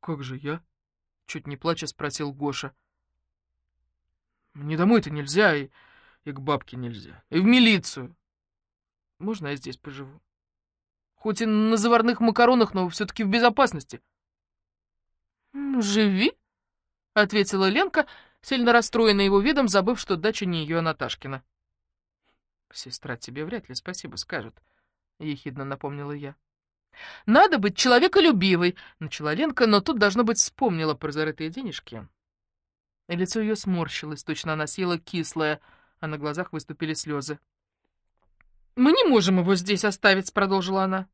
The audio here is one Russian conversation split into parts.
как же я?» — чуть не плача спросил Гоша. «Мне домой-то нельзя, и, и к бабке нельзя, и в милицию. Можно я здесь поживу? Хоть и на заварных макаронах, но все-таки в безопасности». «Живи», — ответила Ленка, сильно расстроенная его видом, забыв, что дача не ее, а Наташкина. «Сестра тебе вряд ли спасибо скажет», — ехидно напомнила я. «Надо быть человеколюбивой», — начала Ленка, но тут, должно быть, вспомнила про зарытые денежки. И лицо ее сморщилось, точно она съела кислое, а на глазах выступили слезы. «Мы не можем его здесь оставить», — продолжила она.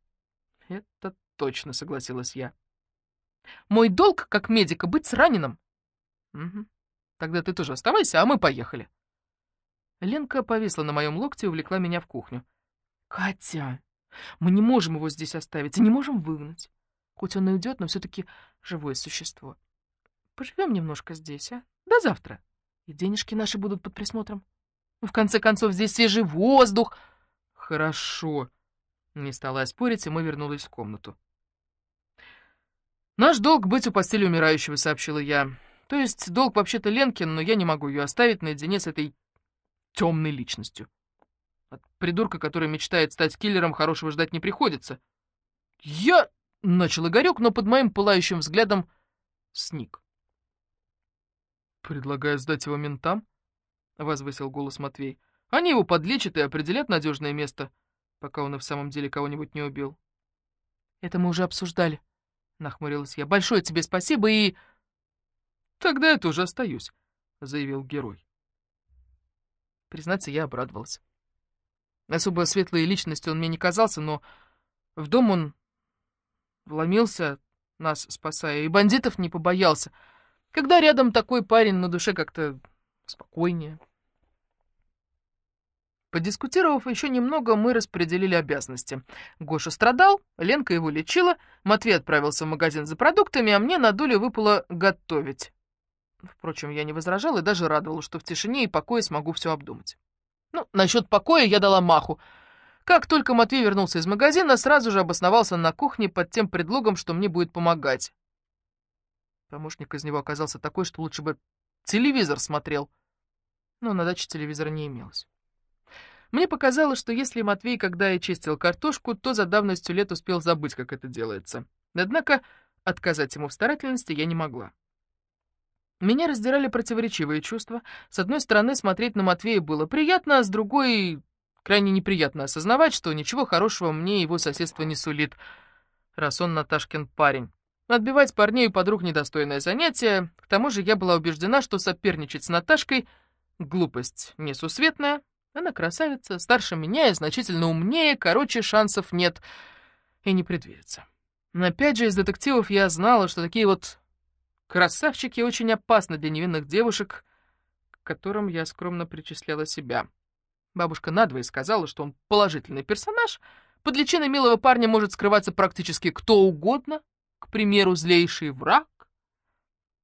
«Это точно», — согласилась я. «Мой долг, как медика, быть с раненым». «Угу. Тогда ты тоже оставайся, а мы поехали». Ленка повисла на моем локте и увлекла меня в кухню. «Катя, мы не можем его здесь оставить и не можем выгнать. Хоть он и уйдет, но все-таки живое существо. Поживем немножко здесь, а? До завтра. И денежки наши будут под присмотром. В конце концов, здесь свежий воздух. Хорошо. Не стала я спорить, и мы вернулись в комнату. «Наш долг быть у постели умирающего», — сообщила я. «То есть долг вообще-то Ленкин, но я не могу ее оставить наедине с этой темной личностью. От придурка, который мечтает стать киллером, хорошего ждать не приходится. Я... Начал Игорек, но под моим пылающим взглядом сник. «Предлагаю сдать его ментам?» — возвысил голос Матвей. «Они его подлечат и определят надежное место, пока он и в самом деле кого-нибудь не убил». «Это мы уже обсуждали», — нахмурилась я. «Большое тебе спасибо и...» «Тогда я тоже остаюсь», — заявил герой. Признаться, я обрадовалась. Особо светлой личностью он мне не казался, но в дом он вломился, нас спасая, и бандитов не побоялся. Когда рядом такой парень, на душе как-то спокойнее. Подискутировав еще немного, мы распределили обязанности. Гоша страдал, Ленка его лечила, Матвей отправился в магазин за продуктами, а мне на долю выпало готовить. Впрочем, я не возражал и даже радовал, что в тишине и покое смогу все обдумать. Ну, насчет покоя я дала маху. Как только Матвей вернулся из магазина, сразу же обосновался на кухне под тем предлогом, что мне будет помогать. Помощник из него оказался такой, что лучше бы телевизор смотрел. Но на даче телевизора не имелось. Мне показалось, что если Матвей, когда и чистил картошку, то за давностью лет успел забыть, как это делается. Однако отказать ему в старательности я не могла. Меня раздирали противоречивые чувства. С одной стороны, смотреть на Матвея было приятно, а с другой, крайне неприятно осознавать, что ничего хорошего мне его соседство не сулит, раз он Наташкин парень. Отбивать парней и подруг недостойное занятие. К тому же я была убеждена, что соперничать с Наташкой — глупость несусветная. Она красавица, старше меня и значительно умнее, короче, шансов нет и не предвидится. Но опять же, из детективов я знала, что такие вот Красавчики очень опасны для невинных девушек, к которым я скромно причисляла себя. Бабушка надвое сказала, что он положительный персонаж, под личиной милого парня может скрываться практически кто угодно, к примеру, злейший враг.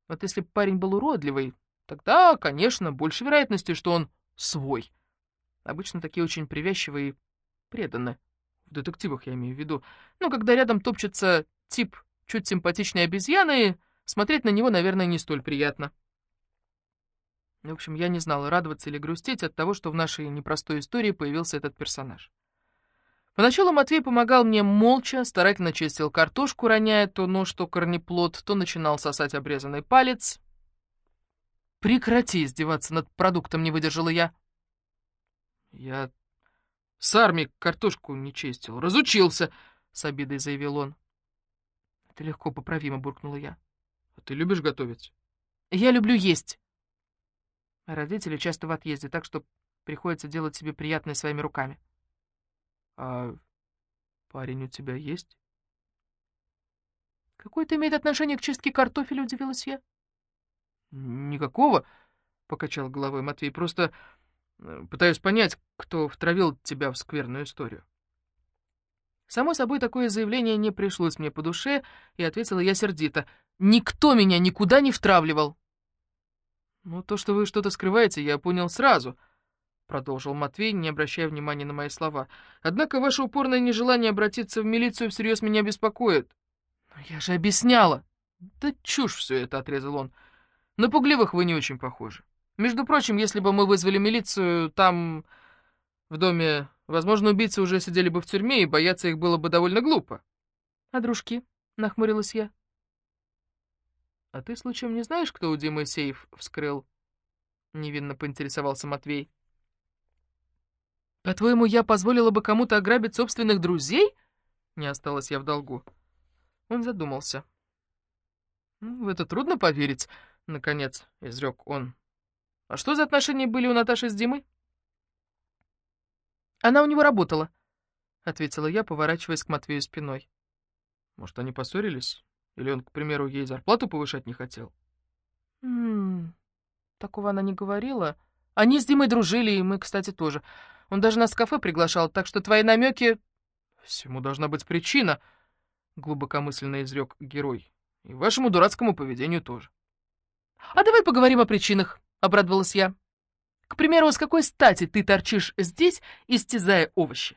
Вот если парень был уродливый, тогда, конечно, больше вероятности, что он свой. Обычно такие очень привязчивые и преданные. В детективах я имею в виду. Но когда рядом топчется тип чуть симпатичной обезьяны, Смотреть на него, наверное, не столь приятно. В общем, я не знала, радоваться или грустить от того, что в нашей непростой истории появился этот персонаж. Поначалу Матвей помогал мне молча, старательно чистил картошку, роняя то нож, то корнеплод, то начинал сосать обрезанный палец. «Прекрати издеваться над продуктом», — не выдержала я. «Я с армией картошку не чистил, разучился», — с обидой заявил он. «Это легко поправимо», — буркнула я. А ты любишь готовить? Я люблю есть. Родители часто в отъезде, так что приходится делать себе приятное своими руками. А парень у тебя есть? Какое это имеет отношение к чистке картофеля, удивилась я. Никакого, покачал головой Матвей, просто э, пытаюсь понять, кто втравил тебя в скверную историю. Само собой, такое заявление не пришлось мне по душе, и ответила я сердито. «Никто меня никуда не втравливал!» «Ну, то, что вы что-то скрываете, я понял сразу», — продолжил Матвей, не обращая внимания на мои слова. «Однако ваше упорное нежелание обратиться в милицию всерьез меня беспокоит». «Но я же объясняла!» «Да чушь все это», — отрезал он. «На пугливых вы не очень похожи. Между прочим, если бы мы вызвали милицию, там, в доме, возможно, убийцы уже сидели бы в тюрьме, и бояться их было бы довольно глупо». «А дружки?» — нахмурилась я. «А ты, случаем, не знаешь, кто у Димы сейф вскрыл?» — невинно поинтересовался Матвей. «По-твоему, я позволила бы кому-то ограбить собственных друзей?» Не осталась я в долгу. Он задумался. «В это трудно поверить», — наконец изрек он. «А что за отношения были у Наташи с Димой?» «Она у него работала», — ответила я, поворачиваясь к Матвею спиной. «Может, они поссорились? Или он, к примеру, ей зарплату повышать не хотел?» «Ммм, такого она не говорила. Они с Димой дружили, и мы, кстати, тоже. Он даже нас в кафе приглашал, так что твои намеки...» «Всему должна быть причина», — глубокомысленно изрек герой. И вашему дурацкому поведению тоже. «А давай поговорим о причинах», — обрадовалась я. «К примеру, с какой стати ты торчишь здесь, истязая овощи?»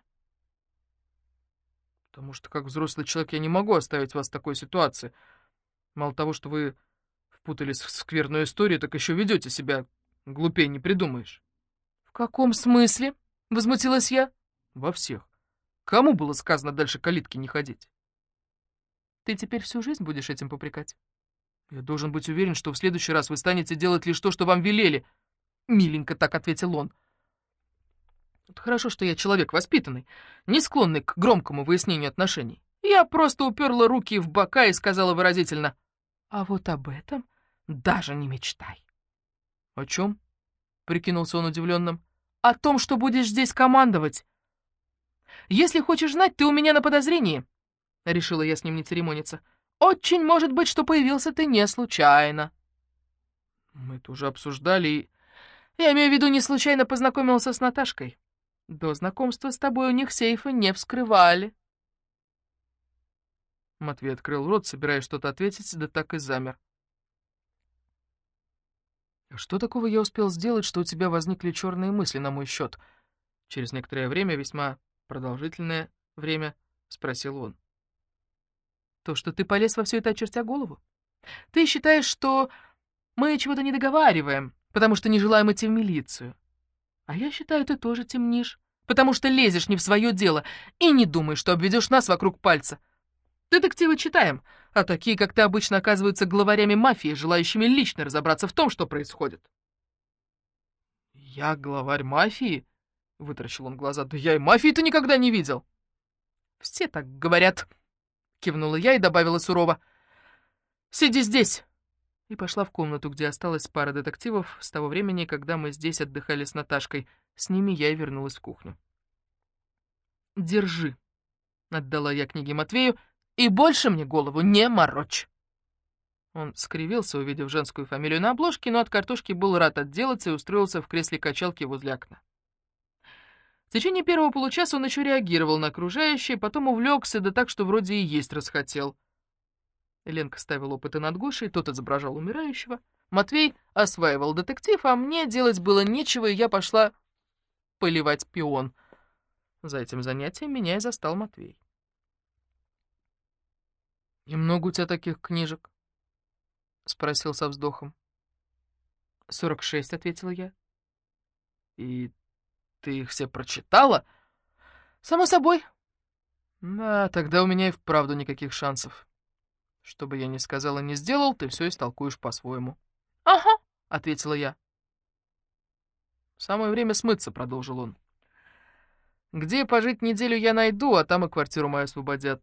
«Потому что, как взрослый человек, я не могу оставить вас в такой ситуации. Мало того, что вы впутались в скверную историю, так еще ведете себя глупее не придумаешь». «В каком смысле?» — возмутилась я. «Во всех. Кому было сказано дальше калитки не ходить?» Ты теперь всю жизнь будешь этим попрекать? Я должен быть уверен, что в следующий раз вы станете делать лишь то, что вам велели. Миленько так ответил он. Это хорошо, что я человек воспитанный, не склонный к громкому выяснению отношений. Я просто уперла руки в бока и сказала выразительно. А вот об этом даже не мечтай. О чем? Прикинулся он удивленным. О том, что будешь здесь командовать. Если хочешь знать, ты у меня на подозрении. Решила я с ним не церемониться. «Очень может быть, что появился ты не случайно». «Мы это уже обсуждали и...» «Я имею в виду, не случайно познакомился с Наташкой. До знакомства с тобой у них сейфы не вскрывали». Матвей открыл рот, собираясь что-то ответить, да так и замер. «А «Что такого я успел сделать, что у тебя возникли черные мысли на мой счет?» Через некоторое время, весьма продолжительное время, спросил он. То, что ты полез во все это, очертя голову. Ты считаешь, что мы чего-то не договариваем, потому что не желаем идти в милицию. А я считаю, ты тоже темнишь, потому что лезешь не в свое дело и не думаешь, что обведешь нас вокруг пальца. Детективы читаем, а такие, как ты, обычно оказываются главарями мафии, желающими лично разобраться в том, что происходит. «Я главарь мафии?» — вытаращил он глаза. «Да я и мафии-то никогда не видел!» «Все так говорят», кивнула я и добавила сурово. «Сиди здесь!» И пошла в комнату, где осталась пара детективов с того времени, когда мы здесь отдыхали с Наташкой. С ними я и вернулась в кухню. «Держи», — отдала я книги Матвею, — «и больше мне голову не морочь». Он скривился, увидев женскую фамилию на обложке, но от картошки был рад отделаться и устроился в кресле качалки возле окна. В течение первого получаса он еще реагировал на окружающее, потом увлекся, да так, что вроде и есть расхотел. Ленка ставила опыты над Гошей, тот изображал умирающего. Матвей осваивал детектив, а мне делать было нечего, и я пошла поливать пион. За этим занятием меня и застал Матвей. «И много у тебя таких книжек?» — спросил со вздохом. «Сорок шесть», — ответила я. «И ты их все прочитала? Само собой. Да, тогда у меня и вправду никаких шансов. Что бы я ни сказал и не сделал, ты все истолкуешь по-своему. Ага, ответила я. Самое время смыться, продолжил он. Где пожить неделю я найду, а там и квартиру мою освободят.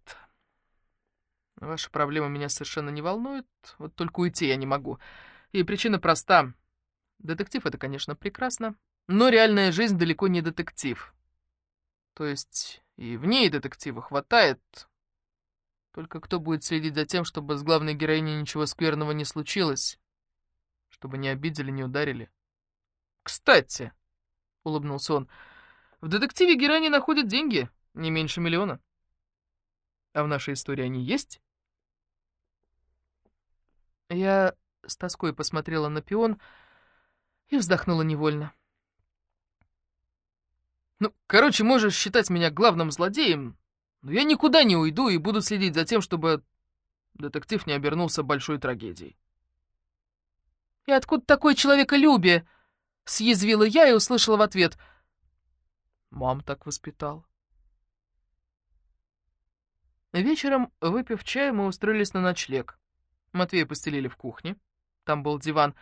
Ваша проблема меня совершенно не волнует, вот только уйти я не могу. И причина проста. Детектив — это, конечно, прекрасно, но реальная жизнь далеко не детектив. То есть и в ней детектива хватает. Только кто будет следить за тем, чтобы с главной героиней ничего скверного не случилось? Чтобы не обидели, не ударили? «Кстати», — улыбнулся он, — «в детективе героини находят деньги, не меньше миллиона. А в нашей истории они есть?» Я с тоской посмотрела на пион и вздохнула невольно. Ну, короче, можешь считать меня главным злодеем, но я никуда не уйду и буду следить за тем, чтобы детектив не обернулся большой трагедией. «И откуда такое человеколюбие?» — съязвила я и услышала в ответ. «Мам так воспитал». Вечером, выпив чай, мы устроились на ночлег. Матвея постелили в кухне, там был диван,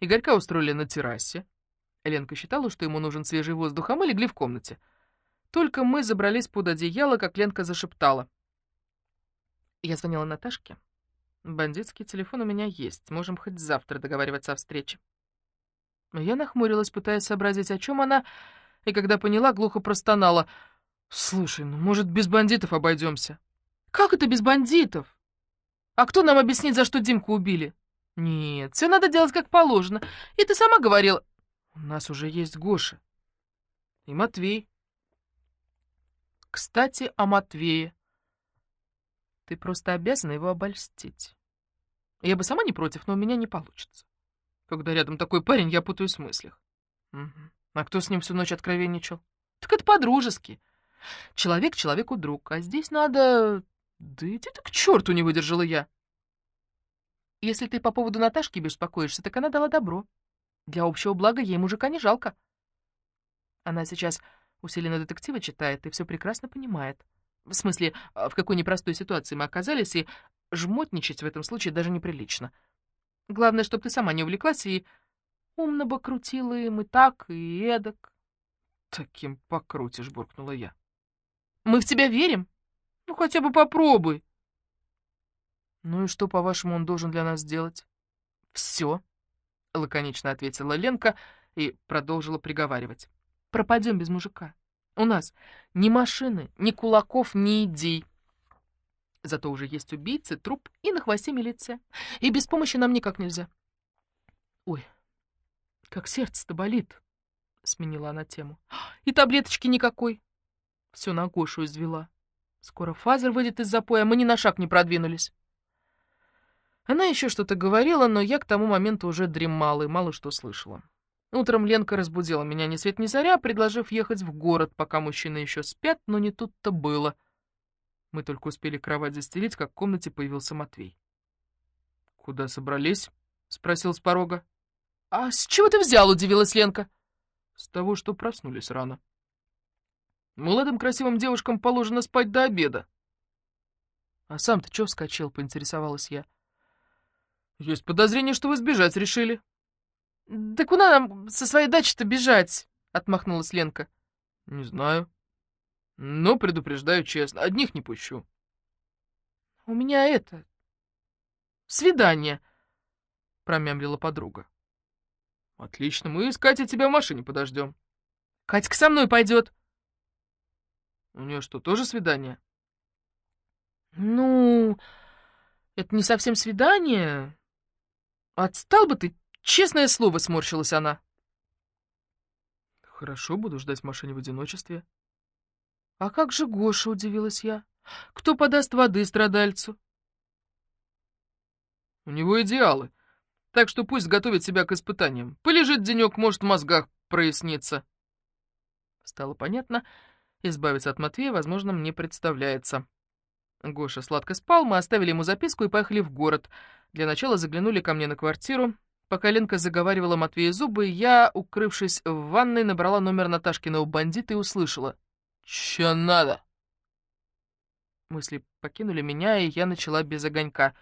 Игорька устроили на террасе. Ленка считала, что ему нужен свежий воздух, а мы легли в комнате. Только мы забрались под одеяло, как Ленка зашептала. Я звонила Наташке. Бандитский телефон у меня есть, можем хоть завтра договариваться о встрече. Я нахмурилась, пытаясь сообразить, о чем она, и когда поняла, глухо простонала. «Слушай, ну, может, без бандитов обойдемся?» «Как это без бандитов? А кто нам объяснит, за что Димку убили?» «Нет, все надо делать как положено. И ты сама говорила...» «У нас уже есть Гоша. И Матвей». «Кстати, о Матвее. Ты просто обязана его обольстить. Я бы сама не против, но у меня не получится. Когда рядом такой парень, я путаюсь в мыслях. Угу. А кто с ним всю ночь откровенничал? Так это по-дружески. Человек человеку друг, а здесь надо «Да иди ты к черту!» — не выдержала я. «Если ты по поводу Наташки беспокоишься, так она дала добро. Для общего блага ей мужика не жалко. Она сейчас усиленно детектива читает и все прекрасно понимает. В смысле, а, в какой непростой ситуации мы оказались, и жмотничать в этом случае даже неприлично. Главное, чтобы ты сама не увлеклась и умно бы крутила им и так, и эдак. «Таким покрутишь», — буркнула я. «Мы в тебя верим?» Ну, хотя бы попробуй. Ну и что, по-вашему, он должен для нас сделать? Все, лаконично ответила Ленка и продолжила приговаривать. Пропадем без мужика. У нас ни машины, ни кулаков, ни идей. Зато уже есть убийцы, труп и на хвосте милиция. И без помощи нам никак нельзя. Ой, как сердце-то болит, сменила она тему. И таблеточки никакой. Все на Гошу извела. Скоро Father выйдет из запоя, мы ни на шаг не продвинулись. Она еще что-то говорила, но я к тому моменту уже дремала и мало что слышала. Утром Ленка разбудила меня ни свет ни заря, предложив ехать в город, пока мужчины еще спят, но не тут-то было. Мы только успели кровать застелить, как в комнате появился Матвей. «Куда собрались?» — спросил с порога. «А с чего ты взял?» — удивилась Ленка. «С того, что проснулись рано». Молодым красивым девушкам положено спать до обеда. — А сам ты чё вскочил? — поинтересовалась я. — Есть подозрение, что вы сбежать решили. — Да куда нам со своей дачи-то бежать? — отмахнулась Ленка. — Не знаю. Но предупреждаю честно, одних не пущу. — У меня это... свидание, — промямлила подруга. — Отлично, мы с Катей тебя в машине подождем. — Катька со мной пойдет. У нее что, тоже свидание? Ну, это не совсем свидание. Отстал бы ты, честное слово, сморщилась она. Хорошо, буду ждать в машине в одиночестве. А как же Гоша, удивилась я. Кто подаст воды страдальцу? У него идеалы, так что пусть готовит себя к испытаниям. Полежит денек, может, в мозгах прояснится. Стало понятно, Избавиться от Матвея, возможно, мне представляется. Гоша сладко спал, мы оставили ему записку и поехали в город. Для начала заглянули ко мне на квартиру. Пока Ленка заговаривала Матвея зубы, я, укрывшись в ванной, набрала номер Наташкиного бандита и услышала. «Чё надо?» Мысли покинули меня, и я начала без огонька.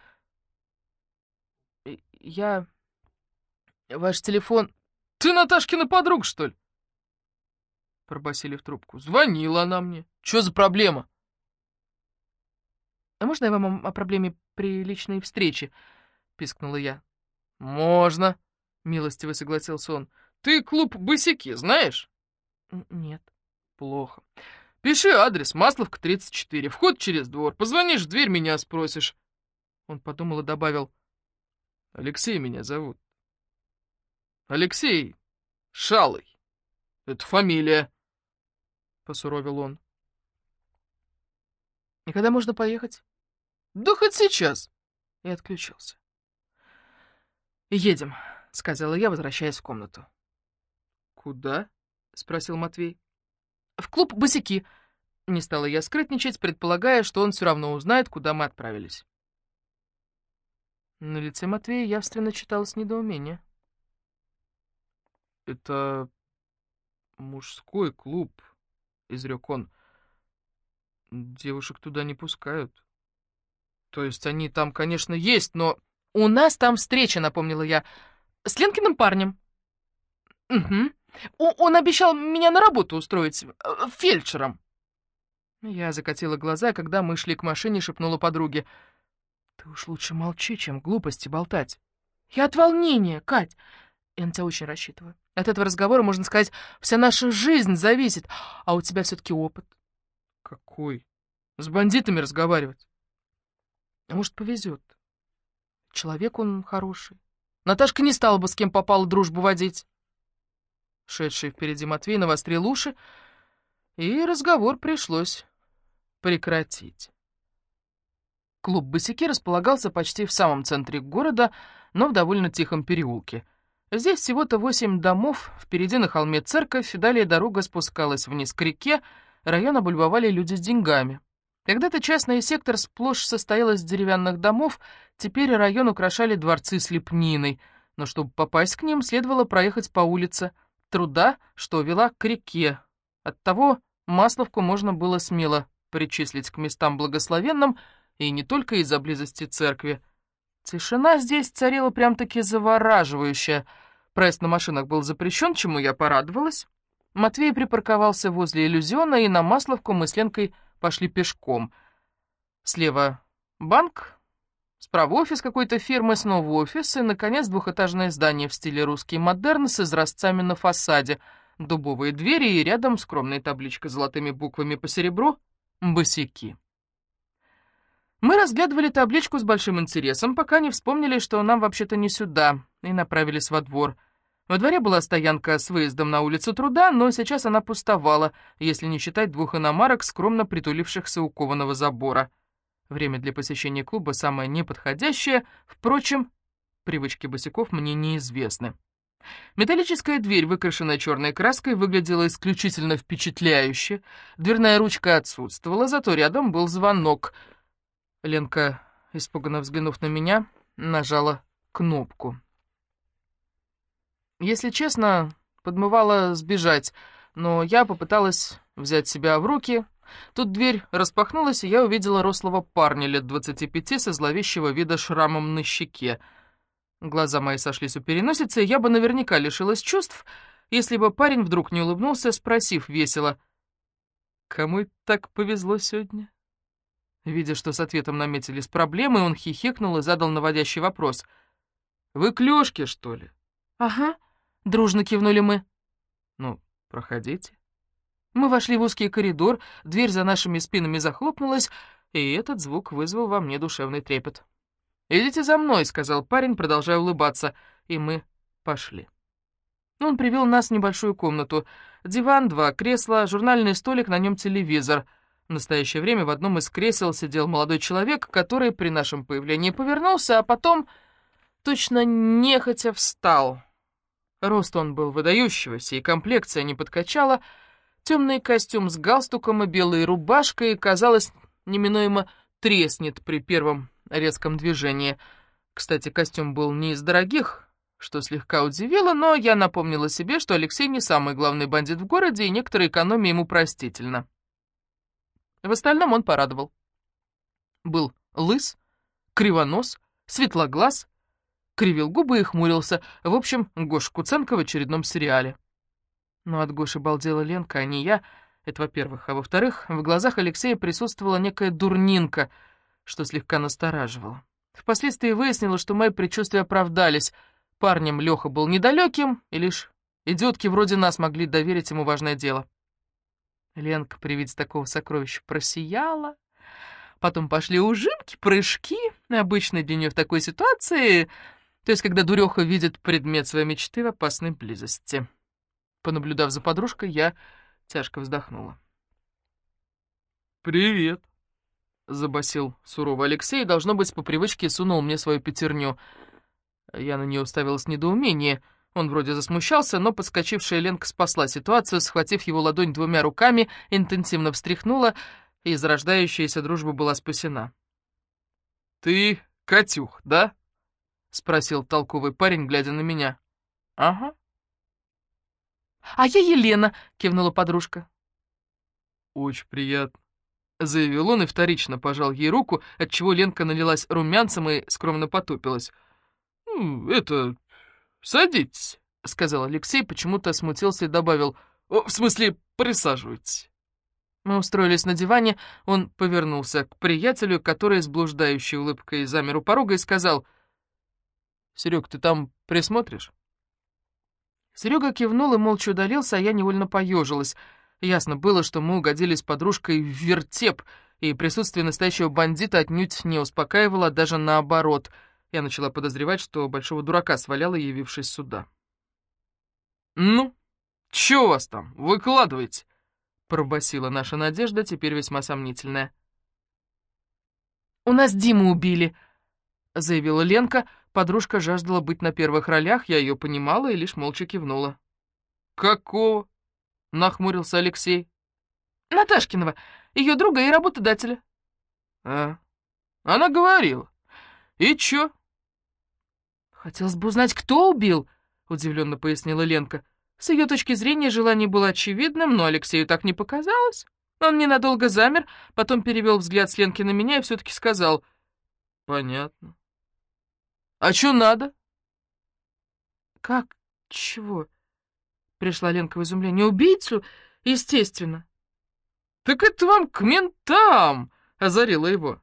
«Я... Ваш телефон...» «Ты Наташкина подруга, что ли?» — пробасили в трубку. «Звонила она мне. Что за проблема?» «А можно я вам о проблеме при личной встрече?» — пискнула я. «Можно», — милостиво согласился он. «Ты клуб «Босяки» знаешь?» «Нет». «Плохо. Пиши адрес, Масловка, 34, вход через двор. Позвонишь в дверь, меня спросишь». Он подумал и добавил. «Алексей меня зовут». «Алексей Шалый. Это фамилия» посуровил он. «И когда можно поехать?» «Да хоть сейчас!» И отключился. «Едем», — сказала я, возвращаясь в комнату. «Куда?» — спросил Матвей. «В клуб «Босяки». Не стала я скрытничать, предполагая, что он все равно узнает, куда мы отправились. На лице Матвея явственно читалось недоумение. «Это мужской клуб», — изрек он. «Девушек туда не пускают. То есть они там, конечно, есть, но...» «У нас там встреча», — напомнила я, — «с Ленкиным парнем». «Угу. Он обещал меня на работу устроить, э, фельдшером». Я закатила глаза, когда мы шли к машине, шепнула подруге. «Ты уж лучше молчи, чем глупости болтать». «Я от волнения, Кать. Я на тебя очень рассчитываю. От этого разговора, можно сказать, вся наша жизнь зависит, а у тебя все-таки опыт». «Какой? С бандитами разговаривать?» «А может, повезет. Человек он хороший. Наташка не стала бы с кем попало дружбу водить. Шедший впереди Матвей навострил уши, и разговор пришлось прекратить. Клуб «Босяки» располагался почти в самом центре города, но в довольно тихом переулке. Здесь всего-то восемь домов, впереди на холме церковь, далее дорога спускалась вниз к реке, район облюбовали люди с деньгами. Когда-то частный сектор сплошь состоял из деревянных домов, теперь район украшали дворцы с лепниной, но чтобы попасть к ним, следовало проехать по улице Труда, что вела к реке. Оттого Масловку можно было смело причислить к местам благословенным, и не только из-за близости церкви. Тишина здесь царила прям-таки завораживающая. Проезд на машинах был запрещен, чему я порадовалась. Матвей припарковался возле иллюзиона, и на Масловку мы с Ленкой пошли пешком. Слева банк, справа офис какой-то фирмы, снова офис, и, наконец, двухэтажное здание в стиле русский модерн с изразцами на фасаде, дубовые двери и рядом скромная табличка с золотыми буквами по серебру «Босяки». Мы разглядывали табличку с большим интересом, пока не вспомнили, что нам вообще-то не сюда, и направились во двор — во дворе была стоянка с выездом на улицу Труда, но сейчас она пустовала, если не считать двух иномарок, скромно притулившихся у кованого забора. Время для посещения клуба самое неподходящее, впрочем, привычки босиков мне неизвестны. Металлическая дверь, выкрашенная черной краской, выглядела исключительно впечатляюще. Дверная ручка отсутствовала, зато рядом был звонок. Ленка, испуганно взглянув на меня, нажала кнопку. Если честно, подмывала сбежать, но я попыталась взять себя в руки. Тут дверь распахнулась, и я увидела рослого парня лет двадцати пяти со зловещего вида шрамом на щеке. Глаза мои сошлись у переносицы, и я бы наверняка лишилась чувств, если бы парень вдруг не улыбнулся, спросив весело, «Кому так повезло сегодня?» Видя, что с ответом наметились проблемы, он хихикнул и задал наводящий вопрос. «Вы клёшки, что ли?» «Ага», Дружно кивнули мы. «Ну, проходите». Мы вошли в узкий коридор, дверь за нашими спинами захлопнулась, и этот звук вызвал во мне душевный трепет. «Идите за мной», — сказал парень, продолжая улыбаться, и мы пошли. Он привел нас в небольшую комнату. Диван, два кресла, журнальный столик, на нем телевизор. В настоящее время в одном из кресел сидел молодой человек, который при нашем появлении повернулся, а потом точно нехотя встал. Рост он был выдающегося, и комплекция не подкачала. Темный костюм с галстуком и белой рубашкой, казалось, неминуемо треснет при первом резком движении. Кстати, костюм был не из дорогих, что слегка удивило, но я напомнила себе, что Алексей не самый главный бандит в городе, и некоторая экономия ему простительна. В остальном он порадовал. Был лыс, кривонос, светлоглаз — кривил губы и хмурился. В общем, Гоша Куценко в очередном сериале. Но от Гоши балдела Ленка, а не я. Это во-первых. А во-вторых, в глазах Алексея присутствовала некая дурнинка, что слегка настораживало. Впоследствии выяснилось, что мои предчувствия оправдались. Парнем Леха был недалеким, и лишь идиотки вроде нас могли доверить ему важное дело. Ленка при виде такого сокровища просияла. Потом пошли ужимки, прыжки. Обычно для нее в такой ситуации то есть, когда дуреха видит предмет своей мечты в опасной близости. Понаблюдав за подружкой, я тяжко вздохнула. «Привет», — забасил суровый Алексей, должно быть, по привычке сунул мне свою пятерню. Я на нее уставилась в недоумении. Он вроде засмущался, но подскочившая Ленка спасла ситуацию, схватив его ладонь двумя руками, интенсивно встряхнула, и зарождающаяся дружба была спасена. «Ты Катюх, да?» Спросил толковый парень, глядя на меня. «Ага». «А я Елена», — кивнула подружка. «Очень приятно», — заявил он и вторично пожал ей руку, отчего Ленка налилась румянцем и скромно потупилась. «Ну, это... садитесь», — сказал Алексей, почему-то смутился и добавил. «В смысле, присаживайтесь». Мы устроились на диване, он повернулся к приятелю, который с блуждающей улыбкой замер у порога и сказал, «Серег, ты там присмотришь?» Серега кивнул и молча удалился, а я невольно поежилась. Ясно было, что мы угодили с подружкой в вертеп, и присутствие настоящего бандита отнюдь не успокаивало, даже наоборот. Я начала подозревать, что большого дурака сваляла, явившись сюда. «Ну, чё у вас там? Выкладывайте!» — пробасила наша Надежда, теперь весьма сомнительная. «У нас Диму убили», — заявила Ленка. Подружка жаждала быть на первых ролях, я ее понимала и лишь молча кивнула. «Какого?» — нахмурился Алексей. «Наташкиного, ее друга и работодателя». «А, она говорила. И чё?» «Хотелось бы узнать, кто убил», — удивленно пояснила Ленка. С ее точки зрения желание было очевидным, но Алексею так не показалось. Он ненадолго замер, потом перевел взгляд с Ленки на меня и все-таки сказал. «Понятно. А что надо?» «Как? Чего?» Пришла Ленка в изумление. «Убийцу? Естественно». «Так это вам к ментам!» — озарила его.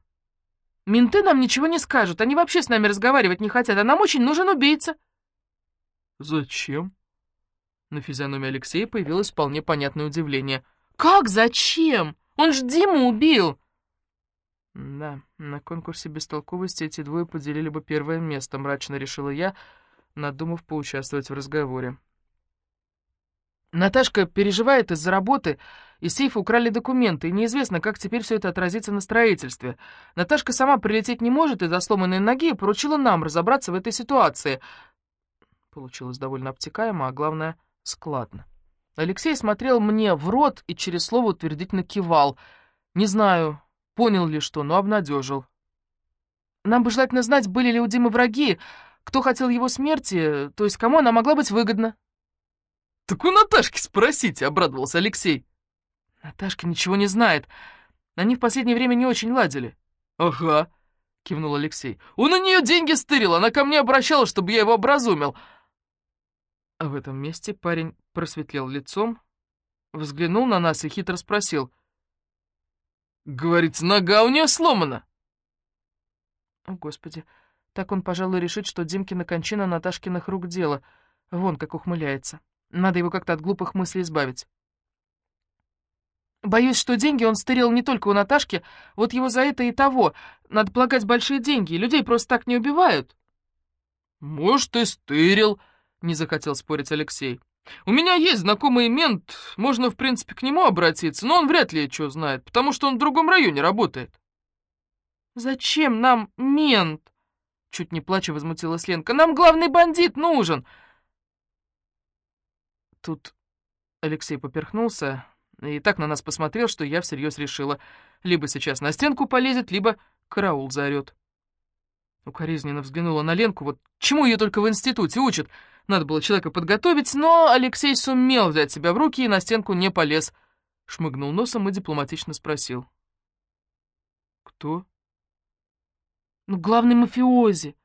«Менты нам ничего не скажут. Они вообще с нами разговаривать не хотят, а нам очень нужен убийца». «Зачем?» На физиономии Алексея появилось вполне понятное удивление. «Как зачем? Он ж Диму убил!» «Да, на конкурсе бестолковости эти двое поделили бы первое место», — мрачно решила я, надумав поучаствовать в разговоре. Наташка переживает из-за работы, из сейфа украли документы, и неизвестно, как теперь все это отразится на строительстве. Наташка сама прилететь не может из-за сломанной ноги и поручила нам разобраться в этой ситуации. Получилось довольно обтекаемо, а главное складно. Алексей смотрел мне в рот и через слово утвердительно кивал. Не знаю, понял ли что, но обнадежил. Нам бы желательно знать, были ли у Димы враги, кто хотел его смерти, то есть кому она могла быть выгодна. «Так у Наташки спросите», — обрадовался Алексей. «Наташка ничего не знает. Они в последнее время не очень ладили». «Ага», — кивнул Алексей. «Он у нее деньги стырил, она ко мне обращалась, чтобы я его образумил. А в этом месте парень просветлел лицом, взглянул на нас и хитро спросил. «Говорится, нога у нее сломана!» О, Господи, так он, пожалуй, решит, что Димкина кончина Наташкиных рук дело. Вон как ухмыляется. Надо его как-то от глупых мыслей избавить. Боюсь, что деньги он стырил не только у Наташки, вот его за это и того. Надо полагать большие деньги, людей просто так не убивают. «Может, и стырил», не захотел спорить Алексей. «У меня есть знакомый мент, можно, в принципе, к нему обратиться, но он вряд ли что знает, потому что он в другом районе работает». «Зачем нам мент?» Чуть не плача возмутилась Ленка. «Нам главный бандит нужен!» Тут Алексей поперхнулся и так на нас посмотрел, что я всерьез решила. Либо сейчас на стенку полезет, либо караул заорет. Укоризненно взглянула на Ленку. Вот чему ее только в институте учат? Надо было человека подготовить, но Алексей сумел взять себя в руки и на стенку не полез. Шмыгнул носом и дипломатично спросил. «Кто?» «Ну, главный мафиози.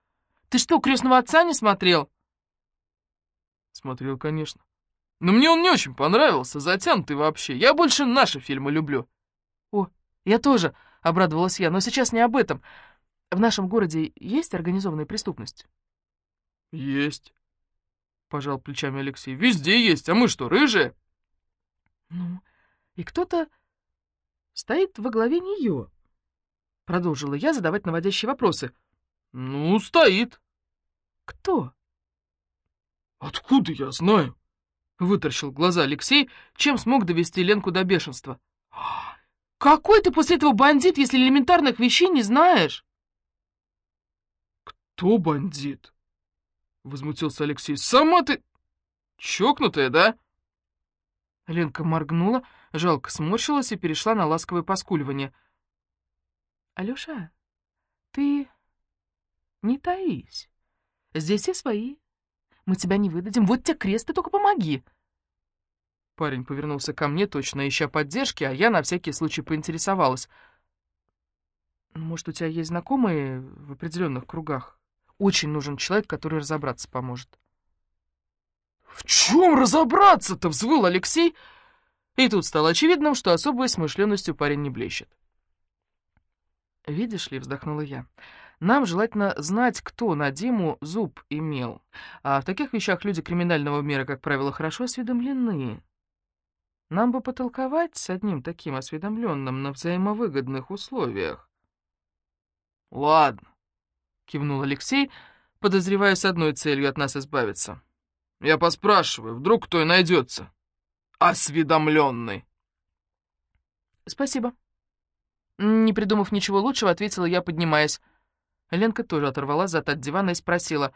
Ты что, крестного отца не смотрел?» «Смотрел, конечно. Но мне он не очень понравился, затянутый вообще. Я больше наши фильмы люблю». «О, я тоже», — обрадовалась я, — «но сейчас не об этом. В нашем городе есть организованная преступность?» «Есть», — пожал плечами Алексей. «Везде есть, а мы что, рыжие?» «Ну, и кто-то стоит во главе нее», — продолжила я задавать наводящие вопросы. «Ну, стоит». «Кто?» «Откуда я знаю?» — выторщил глаза Алексей, чем смог довести Ленку до бешенства. «Какой ты после этого бандит, если элементарных вещей не знаешь?» «Кто бандит?» — возмутился Алексей. «Сама ты чокнутая, да?» Ленка моргнула, жалко сморщилась и перешла на ласковое поскуливание. «Алёша, ты не таись. Здесь все свои. Мы тебя не выдадим. Вот тебе крест, ты только помоги. Парень повернулся ко мне, точно ища поддержки, а я на всякий случай поинтересовалась. «Может, у тебя есть знакомые в определенных кругах? Очень нужен человек, который разобраться поможет». «В чем разобраться-то?» — взвыл Алексей. И тут стало очевидным, что особой смышленностью парень не блещет. «Видишь ли», — вздохнула я, — «нам желательно знать, кто на Диму зуб имел. А в таких вещах люди криминального мира, как правило, хорошо осведомлены. Нам бы потолковать с одним таким осведомленным на взаимовыгодных условиях. «Ладно», — кивнул Алексей, подозревая с одной целью от нас избавиться. «Я поспрашиваю, вдруг кто и найдется. Осведомленный». «Спасибо». Не придумав ничего лучшего, ответила я, поднимаясь. Ленка тоже оторвала зад от дивана и спросила,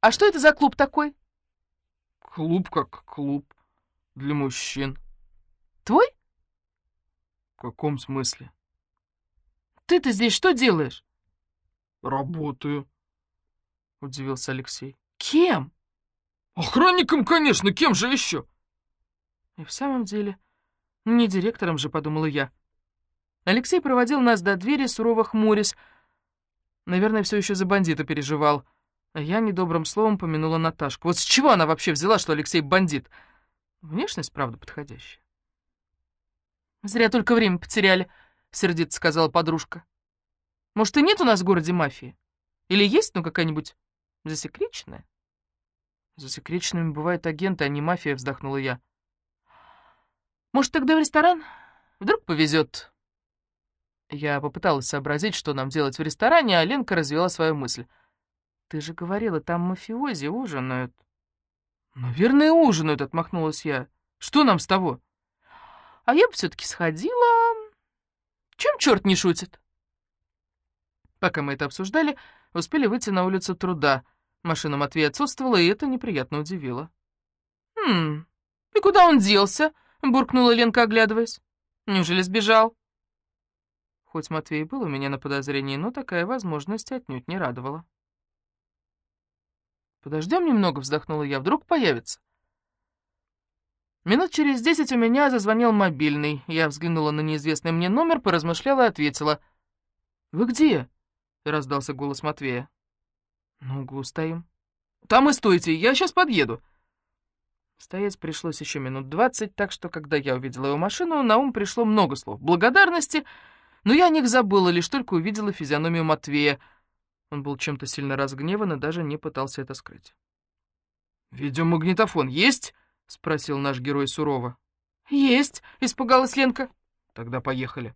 «А что это за клуб такой?» «Клуб как клуб. Для мужчин». Твой? В каком смысле? Ты-то здесь что делаешь? Работаю, удивился Алексей. Кем? Охранником, конечно, кем же еще? И в самом деле, не директором же, подумала я. Алексей проводил нас до двери, сурово хмурясь. Наверное, все еще за бандита переживал. А я недобрым словом помянула Наташку. Вот с чего она вообще взяла, что Алексей бандит? Внешность, правда, подходящая. «Зря только время потеряли», — сердито сказала подружка. «Может, и нет у нас в городе мафии? Или есть, ну, какая-нибудь засекреченная?» «Засекреченными бывают агенты, а не мафия», — вздохнула я. «Может, тогда в ресторан? Вдруг повезет?» Я попыталась сообразить, что нам делать в ресторане, а Ленка развела свою мысль. «Ты же говорила, там мафиози ужинают». «Наверное, ужинают», — отмахнулась я. «Что нам с того?» А я бы все-таки сходила. Чем черт не шутит? Пока мы это обсуждали, успели выйти на улицу труда. Машина Матвея отсутствовала, и это неприятно удивило. «Хм, и куда он делся?» — буркнула Ленка, оглядываясь. «Неужели сбежал?» Хоть Матвей был у меня на подозрении, но такая возможность отнюдь не радовала. «Подождем немного», — вздохнула я, — «вдруг появится». Минут через десять у меня зазвонил мобильный. Я взглянула на неизвестный мне номер, поразмышляла и ответила. «Вы где?» — раздался голос Матвея. «На углу стоим». «Там и стойте, я сейчас подъеду». Стоять пришлось еще минут двадцать, так что, когда я увидела его машину, на ум пришло много слов благодарности, но я о них забыла, лишь только увидела физиономию Матвея. Он был чем-то сильно разгневан и даже не пытался это скрыть. «Видеомагнитофон есть?» — спросил наш герой сурово. «Есть!» — испугалась Ленка. «Тогда поехали».